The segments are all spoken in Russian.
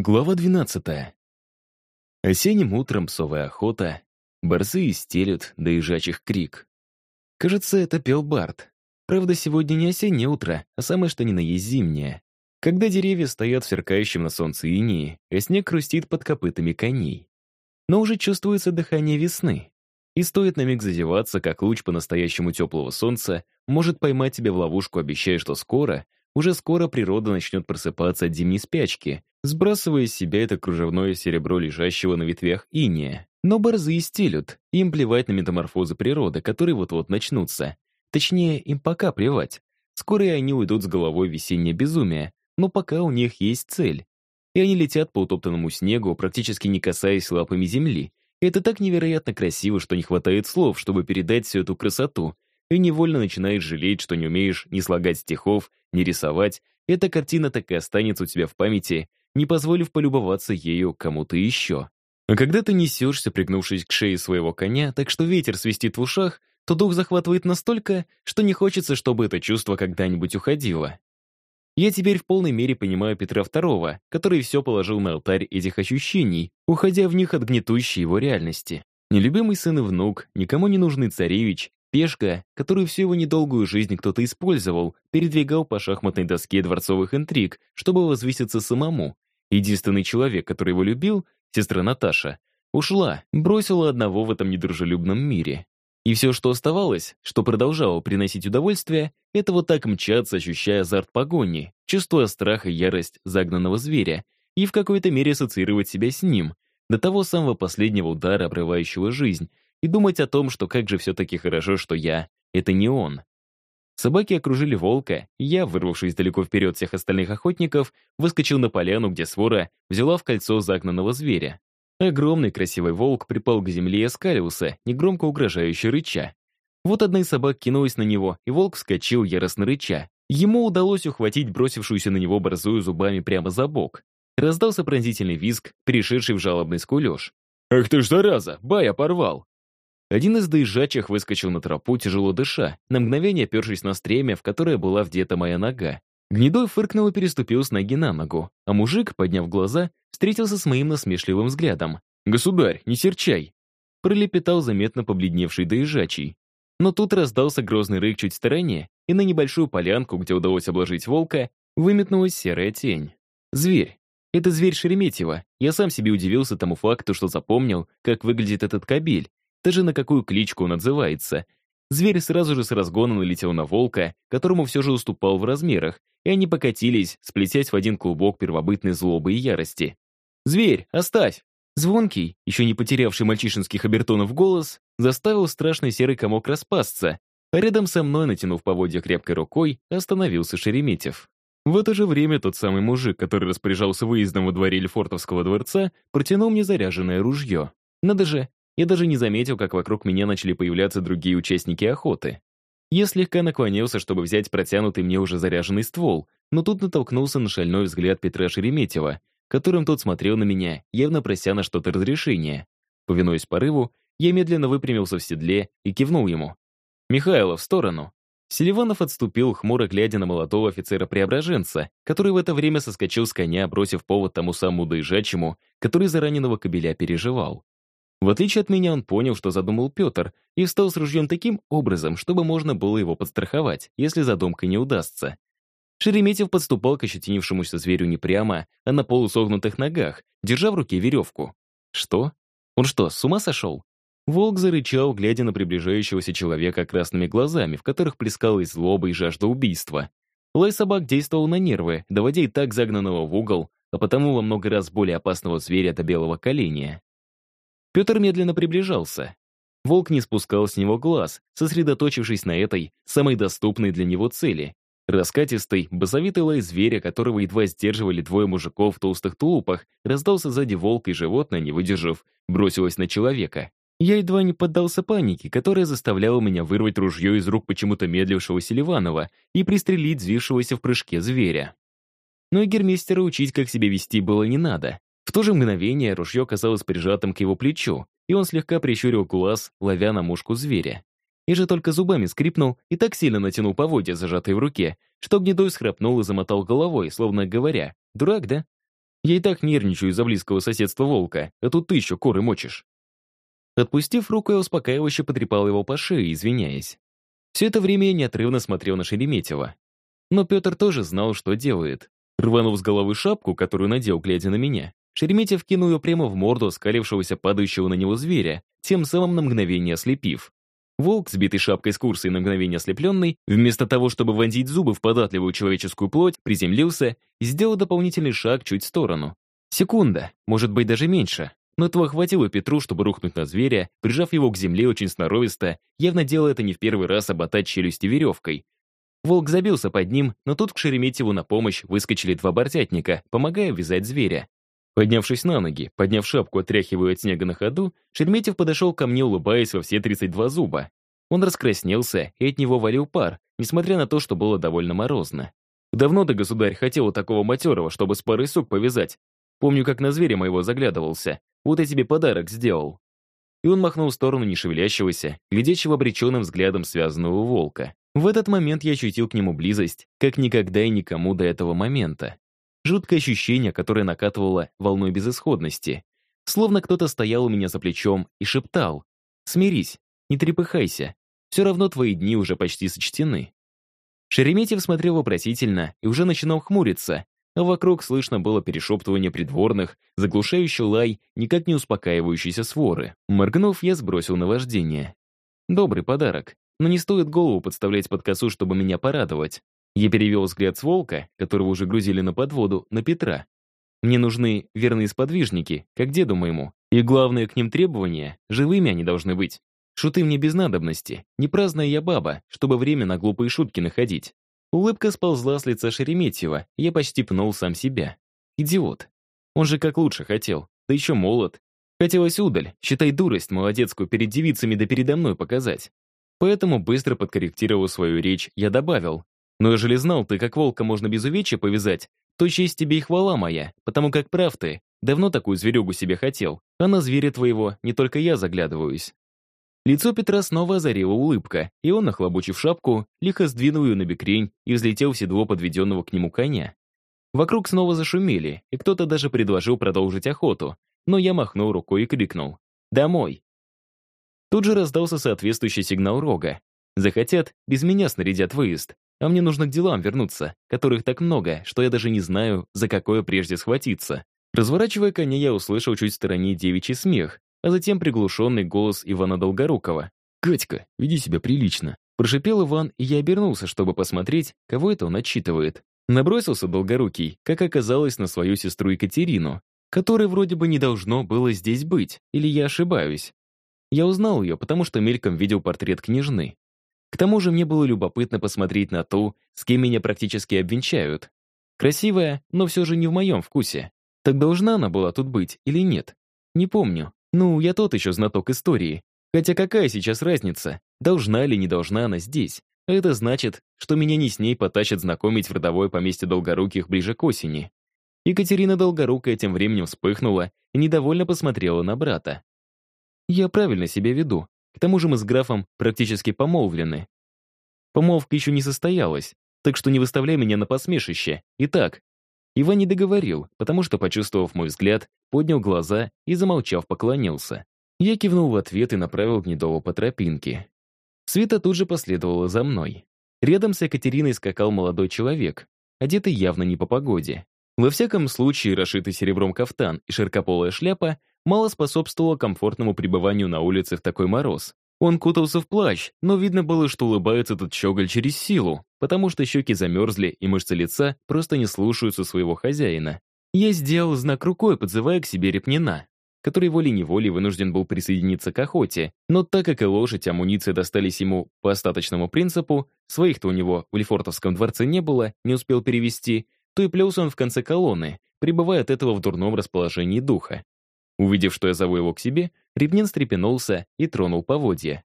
Глава 12. Осенним утром псовая охота, борзы стелют, да ежачих крик. Кажется, это пел Барт. Правда, сегодня не осеннее утро, а самое что ни на есть зимнее. Когда деревья стоят в сверкающем на солнце инии, а снег хрустит под копытами коней. Но уже чувствуется дыхание весны. И стоит на миг зазеваться, как луч по-настоящему теплого солнца может поймать тебя в ловушку, обещая, что скоро, уже скоро природа начнет просыпаться от зимней спячки, сбрасывая с себя это кружевное серебро лежащего на ветвях иния. Но борзые стелют, им плевать на метаморфозы природы, которые вот-вот начнутся. Точнее, им пока плевать. Скоро и они уйдут с головой в весеннее безумие, но пока у них есть цель. И они летят по утоптанному снегу, практически не касаясь лапами земли. Это так невероятно красиво, что не хватает слов, чтобы передать всю эту красоту. И невольно начинаешь жалеть, что не умеешь ни слагать стихов, ни рисовать. Эта картина так и останется у тебя в памяти, не позволив полюбоваться ею кому-то еще. А когда ты несешься, пригнувшись к шее своего коня, так что ветер свистит в ушах, то дух захватывает настолько, что не хочется, чтобы это чувство когда-нибудь уходило. Я теперь в полной мере понимаю Петра II, который все положил на алтарь этих ощущений, уходя в них от гнетущей его реальности. Нелюбимый сын и внук, никому не нужный царевич, пешка, которую всю его недолгую жизнь кто-то использовал, передвигал по шахматной доске дворцовых интриг, чтобы возвыситься самому, Единственный человек, который его любил, сестра Наташа, ушла, бросила одного в этом недружелюбном мире. И все, что оставалось, что продолжало приносить удовольствие, это вот так мчаться, ощущая азарт погони, чувствуя страх и ярость загнанного зверя, и в какой-то мере ассоциировать себя с ним, до того самого последнего удара, обрывающего жизнь, и думать о том, что как же все-таки хорошо, что я — это не он. Собаки окружили волка, и я, вырвавшись далеко вперед всех остальных охотников, выскочил на поляну, где свора взяла в кольцо загнанного зверя. Огромный красивый волк припал к земле и оскалился, негромко угрожающе рыча. Вот одна из собак кинулась на него, и волк вскочил, яростно рыча. Ему удалось ухватить бросившуюся на него борзую зубами прямо за бок. Раздался пронзительный визг, перешедший в жалобный скулеж. «Ах ты ж зараза! Бая порвал!» Один из доезжачих выскочил на тропу, тяжело дыша, на мгновение опершись на стремя, в которое была вдета моя нога. Гнедой фыркнул и переступил с ноги на ногу, а мужик, подняв глаза, встретился с моим насмешливым взглядом. «Государь, не серчай!» Пролепетал заметно побледневший доезжачий. Но тут раздался грозный рык чуть в стороне, и на небольшую полянку, где удалось обложить волка, выметнулась серая тень. Зверь. Это зверь Шереметьева. Я сам себе удивился тому факту, что запомнил, как выглядит этот кабель, даже на какую кличку он отзывается. Зверь сразу же с разгона налетел на волка, которому все же уступал в размерах, и они покатились, сплетясь в один клубок первобытной злобы и ярости. «Зверь, оставь!» Звонкий, еще не потерявший мальчишинских обертонов голос, заставил страшный серый комок распасться, а рядом со мной, натянув поводья крепкой рукой, остановился Шереметьев. В это же время тот самый мужик, который распоряжался выездом во дворе Лефортовского дворца, протянул мне заряженное ружье. Надо же, я даже не заметил, как вокруг меня начали появляться другие участники охоты. Я слегка наклонился, чтобы взять протянутый мне уже заряженный ствол, но тут натолкнулся на шальной взгляд Петра Шереметьева, которым тот смотрел на меня, явно прося на что-то разрешение. Повинуясь порыву, я медленно выпрямился в седле и кивнул ему. «Михайло, в сторону!» Селиванов отступил, хмуро глядя на молодого офицера-преображенца, который в это время соскочил с коня, бросив повод тому самому доезжачему, который за раненого кобеля переживал. В отличие от меня, он понял, что задумал Петр, и встал с ружьем таким образом, чтобы можно было его подстраховать, если задумка не удастся. Шереметьев подступал к ощетинившемуся зверю не прямо, а на полусогнутых ногах, держа в руке веревку. Что? Он что, с ума сошел? Волк зарычал, глядя на приближающегося человека красными глазами, в которых плескалась злоба и жажда убийства. Лай собак действовал на нервы, доводя и так загнанного в угол, а потому во много раз более опасного зверя до белого коленя. Петр медленно приближался. Волк не спускал с него глаз, сосредоточившись на этой, самой доступной для него цели. Раскатистый, басовитый лай зверя, которого едва сдерживали двое мужиков в толстых тулупах, раздался сзади волк, и животное, не выдержав, бросилось на человека. Я едва не поддался панике, которая заставляла меня вырвать ружье из рук почему-то медлившего Селиванова и пристрелить взвившегося в прыжке зверя. Но и гермистера учить, как себя вести, было не надо. В то же мгновение ружье казалось прижатым к его плечу, и он слегка прищурил глаз, ловя на мушку зверя. И же только зубами скрипнул и так сильно натянул поводья, зажатые в руке, что гнедой схрапнул и замотал головой, словно говоря, «Дурак, да?» Я и так нервничаю из-за близкого соседства волка, а тут ты еще коры мочишь. Отпустив руку, я успокаивающе потрепал его по шее, извиняясь. Все это время я неотрывно смотрел на Шереметьева. Но Петр тоже знал, что делает. Рванув с головы шапку, которую надел, глядя на меня, Шереметьев кинул ее прямо в морду скалившегося падающего на него зверя, тем самым на мгновение ослепив. Волк, сбитый шапкой с курса и на мгновение ослепленный, вместо того, чтобы вонзить зубы в податливую человеческую плоть, приземлился и сделал дополнительный шаг чуть в сторону. Секунда, может быть даже меньше, но этого хватило Петру, чтобы рухнуть на зверя, прижав его к земле очень сноровисто, явно делая это не в первый раз оботать челюсти веревкой. Волк забился под ним, но тут к Шереметьеву на помощь выскочили два бортятника, помогая вязать зверя. Поднявшись на ноги, подняв шапку, отряхивая от снега на ходу, Шереметьев подошел ко мне, улыбаясь во все 32 зуба. Он раскраснелся, и от него валил пар, несмотря на то, что было довольно морозно. Давно ты, государь, хотел такого матерого, чтобы с парой сук повязать. Помню, как на зверя моего заглядывался. Вот я тебе подарок сделал». И он махнул в сторону нешевелящегося, глядящего обреченным взглядом связанного волка. В этот момент я ощутил к нему близость, как никогда и никому до этого момента. Жуткое ощущение, которое накатывало волной безысходности. Словно кто-то стоял у меня за плечом и шептал «Смирись, не трепыхайся, все равно твои дни уже почти сочтены». Шереметьев смотрел вопросительно и уже начинал хмуриться, а вокруг слышно было перешептывание придворных, заглушающий лай, никак не успокаивающейся своры. Моргнув, я сбросил наваждение. Добрый подарок, но не стоит голову подставлять под косу, чтобы меня порадовать. Я перевел взгляд с волка, которого уже грузили на подводу, на Петра. Мне нужны верные сподвижники, как деду моему. И главное к ним требование — живыми они должны быть. Шуты мне без надобности, не праздная я баба, чтобы время на глупые шутки находить. Улыбка сползла с лица Шереметьева, я почти пнул сам себя. Идиот. Он же как лучше хотел, да еще молод. Хотелось удаль, считай дурость молодецкую перед девицами да передо мной показать. Поэтому, быстро подкорректировав свою речь, я добавил, но ежели знал ты, как волка можно без увечья повязать, то честь тебе и хвала моя, потому как прав ты, давно такую зверюгу себе хотел, а на зверя твоего не только я заглядываюсь». Лицо Петра снова озарила улыбка, и он, нахлобучив шапку, лихо сдвинул ее на бекрень и взлетел в седло подведенного к нему коня. Вокруг снова зашумели, и кто-то даже предложил продолжить охоту, но я махнул рукой и крикнул «Домой!». Тут же раздался соответствующий сигнал рога. Захотят, без меня снарядят выезд, а мне нужно к делам вернуться, которых так много, что я даже не знаю, за какое прежде схватиться. Разворачивая коня, я услышал чуть в стороне девичий смех, а затем приглушенный голос Ивана Долгорукова. «Катька, веди себя прилично». Прошипел Иван, и я обернулся, чтобы посмотреть, кого это он отчитывает. Набросился Долгорукий, как оказалось, на свою сестру Екатерину, которой вроде бы не должно было здесь быть, или я ошибаюсь. Я узнал ее, потому что мельком видел портрет княжны. К тому же мне было любопытно посмотреть на ту, с кем меня практически обвенчают. Красивая, но все же не в моем вкусе. Так должна она была тут быть или нет? Не помню. Ну, я тот еще знаток истории. Хотя какая сейчас разница, должна или не должна она здесь? Это значит, что меня не с ней потащат знакомить в родовое поместье Долгоруких ближе к осени. Екатерина Долгорукая тем временем вспыхнула и недовольно посмотрела на брата. «Я правильно себя веду. К тому же мы с графом практически помолвлены. Помолвка еще не состоялась, так что не выставляй меня на посмешище. Итак, Иван не договорил, потому что, почувствовав мой взгляд, поднял глаза и, замолчав, поклонился. Я кивнул в ответ и направил Гнедова по тропинке. Света тут же последовала за мной. Рядом с Екатериной скакал молодой человек, одетый явно не по погоде. Во всяком случае, расшитый серебром кафтан и широкополая шляпа мало способствовало комфортному пребыванию на улице в такой мороз. Он кутался в плащ, но видно было, что улыбается этот щеголь через силу, потому что щеки замерзли и мышцы лица просто не слушаются своего хозяина. Я сделал знак рукой, подзывая к себе Репнина, который волей-неволей вынужден был присоединиться к охоте, но так как и лошадь амуниция достались ему по остаточному принципу, своих-то у него в Лефортовском дворце не было, не успел перевести, то и плелся он в конце колонны, пребывая от этого в дурном расположении духа. Увидев, что я зову его к себе, Репнин стрепенулся и тронул поводья.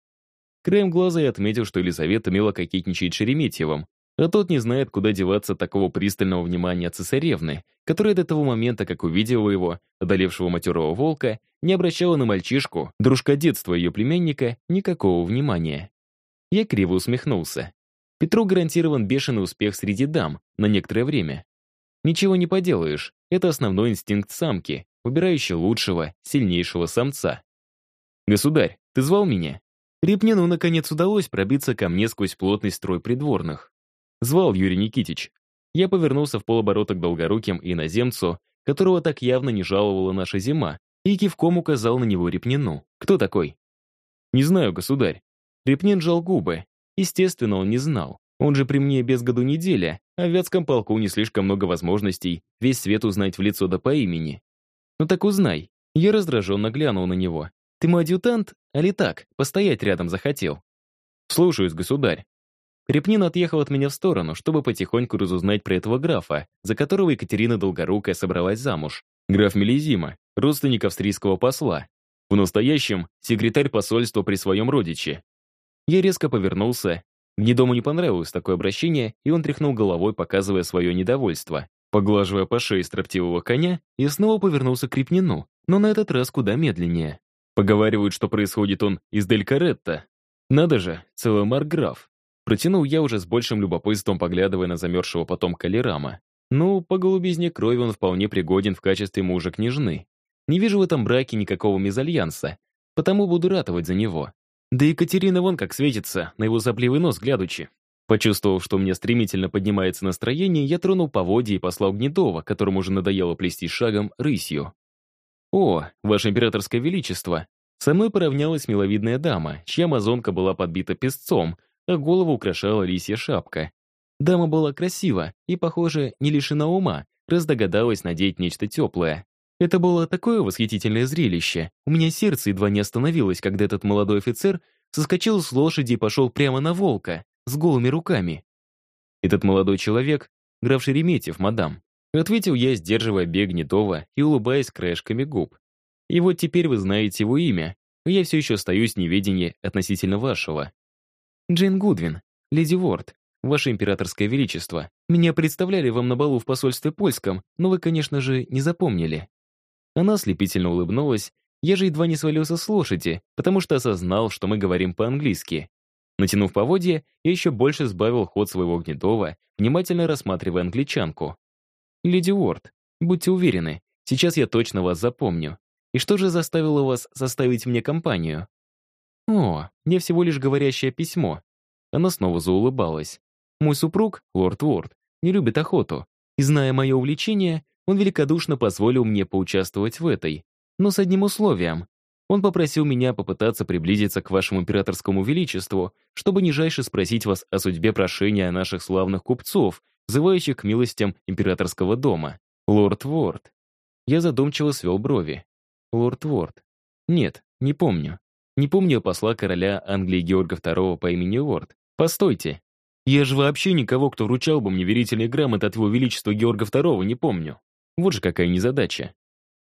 Краем глаза я отметил, что Елизавета мило кокетничает Шереметьевым, а тот не знает, куда деваться такого пристального внимания цесаревны, которая до того момента, как увидела его, одолевшего матерого волка, не обращала на мальчишку, дружка детства ее племянника, никакого внимания. Я криво усмехнулся. Петру гарантирован бешеный успех среди дам на некоторое время. Ничего не поделаешь, это основной инстинкт самки, выбирающий лучшего, сильнейшего самца. «Государь, ты звал меня?» Репнину, наконец, удалось пробиться ко мне сквозь плотный строй придворных. Звал Юрий Никитич. Я повернулся в полоборота к долгоруким и иноземцу, которого так явно не жаловала наша зима, и кивком указал на него Репнину. «Кто такой?» «Не знаю, государь». Репнин жал губы. Естественно, он не знал. Он же при мне без году неделя, а в Вятском полку не слишком много возможностей весь свет узнать в лицо да по имени. «Ну так узнай». Я раздраженно глянул на него. «Ты мой адъютант, али так, постоять рядом захотел?» «Слушаюсь, государь». Репнин отъехал от меня в сторону, чтобы потихоньку разузнать про этого графа, за которого Екатерина Долгорукая собралась замуж. Граф Мелизима, родственник австрийского посла. В настоящем — секретарь посольства при своем родиче. Я резко повернулся. Гнедому не понравилось такое обращение, и он тряхнул головой, показывая свое недовольство. Поглаживая по шее строптивого коня, я снова повернулся к Репнину, но на этот раз куда медленнее. Поговаривают, что происходит он из Дель Каретта. Надо же, целый марграф. Протянул я уже с большим любопытством, поглядывая на замерзшего потомка Лерама. Ну, по голубизне крови он вполне пригоден в качестве мужа княжны. Не вижу в этом браке никакого мезальянса, потому буду ратовать за него. Да и Екатерина вон как светится, на его сопливый нос глядучи. Почувствовав, что у меня стремительно поднимается настроение, я тронул поводья и послал Гнедова, которому уже надоело плести шагом, рысью. «О, ваше императорское величество!» Со мной поравнялась миловидная дама, чья амазонка была подбита песцом, а голову украшала лисья шапка. Дама была красива и, похоже, не лишена ума, раз догадалась надеть нечто теплое. Это было такое восхитительное зрелище. У меня сердце едва не остановилось, когда этот молодой офицер соскочил с лошади и пошел прямо на волка, с голыми руками. Этот молодой человек — граф Шереметьев, мадам. Ответил я, сдерживая бег Гнетова и улыбаясь краешками губ. И вот теперь вы знаете его имя, а я все еще остаюсь в неведении относительно вашего. Джейн Гудвин, леди Ворд, ваше императорское величество. Меня представляли вам на балу в посольстве польском, но вы, конечно же, не запомнили. Она ослепительно улыбнулась, я же едва не свалился с лошади, потому что осознал, что мы говорим по-английски. Натянув поводья, я еще больше сбавил ход своего гнетова, внимательно рассматривая англичанку. «Леди Уорд, будьте уверены, сейчас я точно вас запомню. И что же заставило вас составить мне компанию?» «О, мне всего лишь говорящее письмо». Она снова заулыбалась. «Мой супруг, лорд Уорд, не любит охоту, и, зная мое увлечение, он великодушно позволил мне поучаствовать в этой, но с одним условием. Он попросил меня попытаться приблизиться к вашему императорскому величеству, чтобы нижайше спросить вас о судьбе прошения наших славных купцов, взывающих к милостям императорского дома. Лорд Ворд. Я задумчиво свел брови. Лорд Ворд. Нет, не помню. Не помню посла короля Англии Георга II по имени Ворд. Постойте. Я же вообще никого, кто вручал бы мне верительные грамоты от его величества Георга II, не помню. Вот же какая незадача.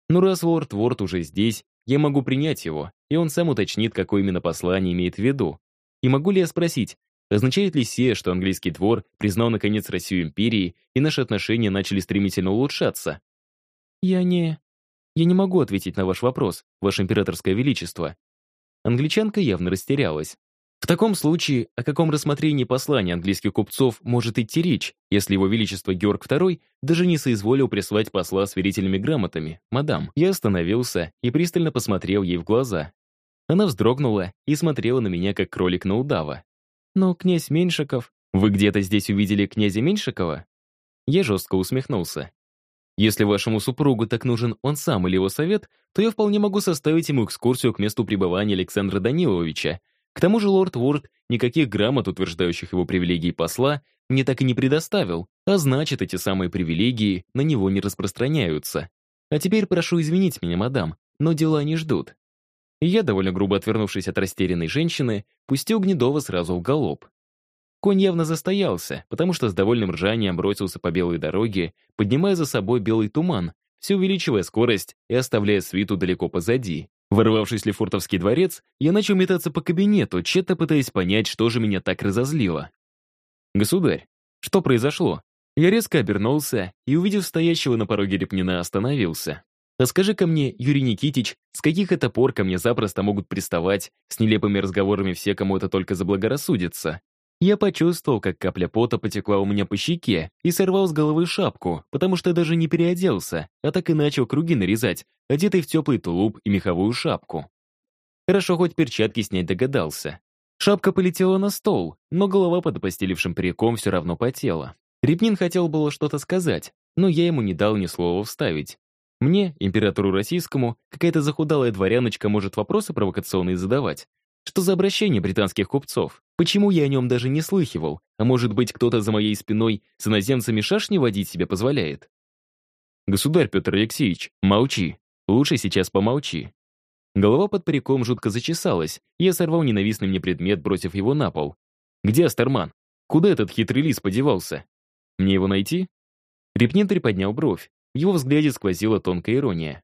Ну раз Лорд Ворд уже здесь, я могу принять его, и он сам уточнит, какое именно послание имеет в виду. И могу ли я спросить, означает ли сие, что английский двор признал наконец Россию империей, и наши отношения начали стремительно улучшаться? Я не... Я не могу ответить на ваш вопрос, ваше императорское величество. Англичанка явно растерялась. В таком случае, о каком рассмотрении послания английских купцов может идти речь, если его величество Георг II даже не соизволил прислать посла с верительными грамотами, мадам? Я остановился и пристально посмотрел ей в глаза. Она вздрогнула и смотрела на меня, как кролик на удава. «Но князь Меньшиков... Вы где-то здесь увидели князя Меньшикова?» Я жестко усмехнулся. «Если вашему супругу так нужен он сам или его совет, то я вполне могу составить ему экскурсию к месту пребывания Александра Даниловича, к тому же лорд Уорд никаких грамот, утверждающих его привилегии посла, мне так и не предоставил, а значит, эти самые привилегии на него не распространяются. А теперь прошу извинить меня, мадам, но дела не ждут. Я, довольно грубо отвернувшись от растерянной женщины, пустил Гнедова сразу в галоп. Конь явно застоялся, потому что с довольным ржанием бросился по белой дороге, поднимая за собой белый туман, все увеличивая скорость и оставляя свиту далеко позади. Ворвавшись в Лефортовский дворец, я начал метаться по кабинету, тщетно пытаясь понять, что же меня так разозлило. «Государь, что произошло?» Я резко обернулся и, увидев стоящего на пороге Репнина, остановился. «А скажи-ка мне, Юрий Никитич, с каких это пор ко мне запросто могут приставать с нелепыми разговорами все, кому это только заблагорассудится? Я почувствовал, как капля пота потекла у меня по щеке и сорвал с головы шапку, потому что даже не переоделся, а так и начал круги нарезать, одетый в теплый тулуп и меховую шапку. Хорошо, хоть перчатки снять догадался. Шапка полетела на стол, но голова под постелившим париком все равно потела. Репнин хотел было что-то сказать, но я ему не дал ни слова вставить. Мне, императору российскому, какая-то захудалая дворяночка может вопросы провокационные задавать, что за обращение британских купцов? Почему я о нем даже не слыхивал? А может быть, кто-то за моей спиной с иноземцами шашни водить себе позволяет? Государь Петр Алексеевич, молчи. Лучше сейчас помолчи. Голова под париком жутко зачесалась, я сорвал ненавистный мне предмет, бросив его на пол. Где Астерман? Куда этот хитрый лис подевался? Мне его найти? Репнин приподнял бровь. В его взгляде сквозила тонкая ирония.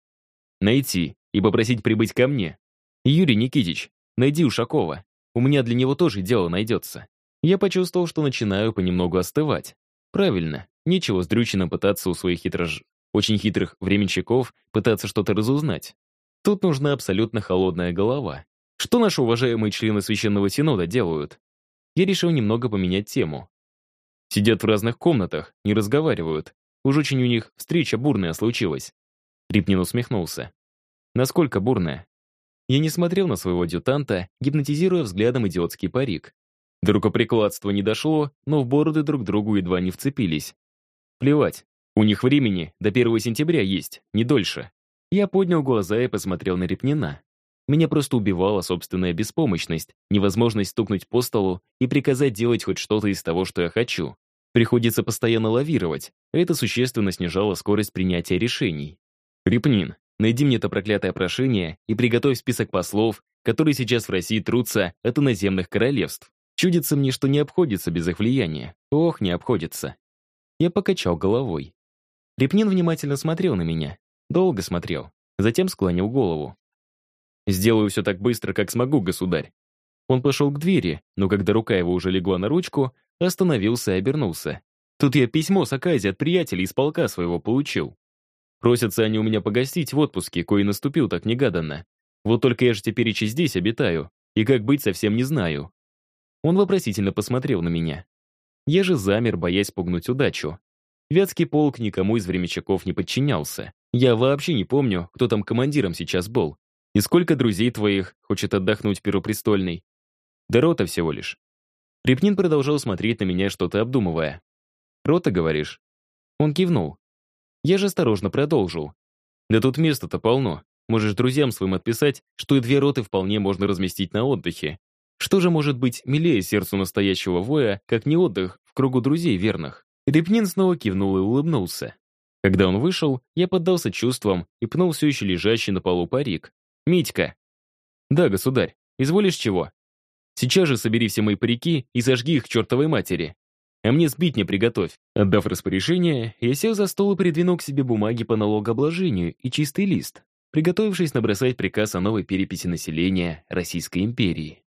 Найти и попросить прибыть ко мне. Юрий Никитич, Найди Ушакова. У меня для него тоже дело найдется. Я почувствовал, что начинаю понемногу остывать. Правильно, нечего с Дрючином пытаться у своих хитрож... очень хитрых временщиков пытаться что-то разузнать. Тут нужна абсолютно холодная голова. Что наши уважаемые члены Священного Синода делают? Я решил немного поменять тему. Сидят в разных комнатах, не разговаривают. Уж очень у них встреча бурная случилась. Рипнин усмехнулся. Насколько бурная? Я не смотрел на своего адъютанта, гипнотизируя взглядом идиотский парик. До рукоприкладства не дошло, но в бороды друг другу едва не вцепились. Плевать, у них времени до 1 сентября есть, не дольше. Я поднял глаза и посмотрел на Репнина. Меня просто убивала собственная беспомощность, невозможность стукнуть по столу и приказать делать хоть что-то из того, что я хочу. Приходится постоянно лавировать, а это существенно снижало скорость принятия решений. «Репнин, Найди мне это проклятое прошение и приготовь список послов, которые сейчас в России трутся от иноземных королевств. Чудится мне, что не обходится без их влияния. Ох, не обходится. Я покачал головой. Репнин внимательно смотрел на меня. Долго смотрел. Затем склонил голову. «Сделаю все так быстро, как смогу, государь». Он пошел к двери, но когда рука его уже легла на ручку, остановился и обернулся. Тут я письмо с Акази от приятелей из полка своего получил. Просятся они у меня погостить в отпуске, кое наступил так негаданно. Вот только я же теперь еще здесь обитаю, и как быть совсем не знаю. Он вопросительно посмотрел на меня. Я же замер, боясь пугнуть удачу. Вятский полк никому из времечаков не подчинялся. Я вообще не помню, кто там командиром сейчас был. И сколько друзей твоих хочет отдохнуть первопрестольный. Да рота всего лишь. Репнин продолжал смотреть на меня, что-то обдумывая. «Рота, говоришь?» Он кивнул. Я же осторожно продолжил. Да тут места-то полно. Можешь друзьям своим отписать, что и две роты вполне можно разместить на отдыхе. Что же может быть милее сердцу настоящего воя, как не отдых в кругу друзей верных? Репнин снова кивнул и улыбнулся. Когда он вышел, я поддался чувствам и пнул все еще лежащий на полу парик. «Митька!» «Да, государь. Изволишь чего?» «Сейчас же собери все мои парики и сожги их к чертовой матери а мне сбить не приготовь». Отдав распоряжение, я сел за стол и придвинул к себе бумаги по налогообложению и чистый лист, приготовившись набросать приказ о новой переписи населения Российской империи.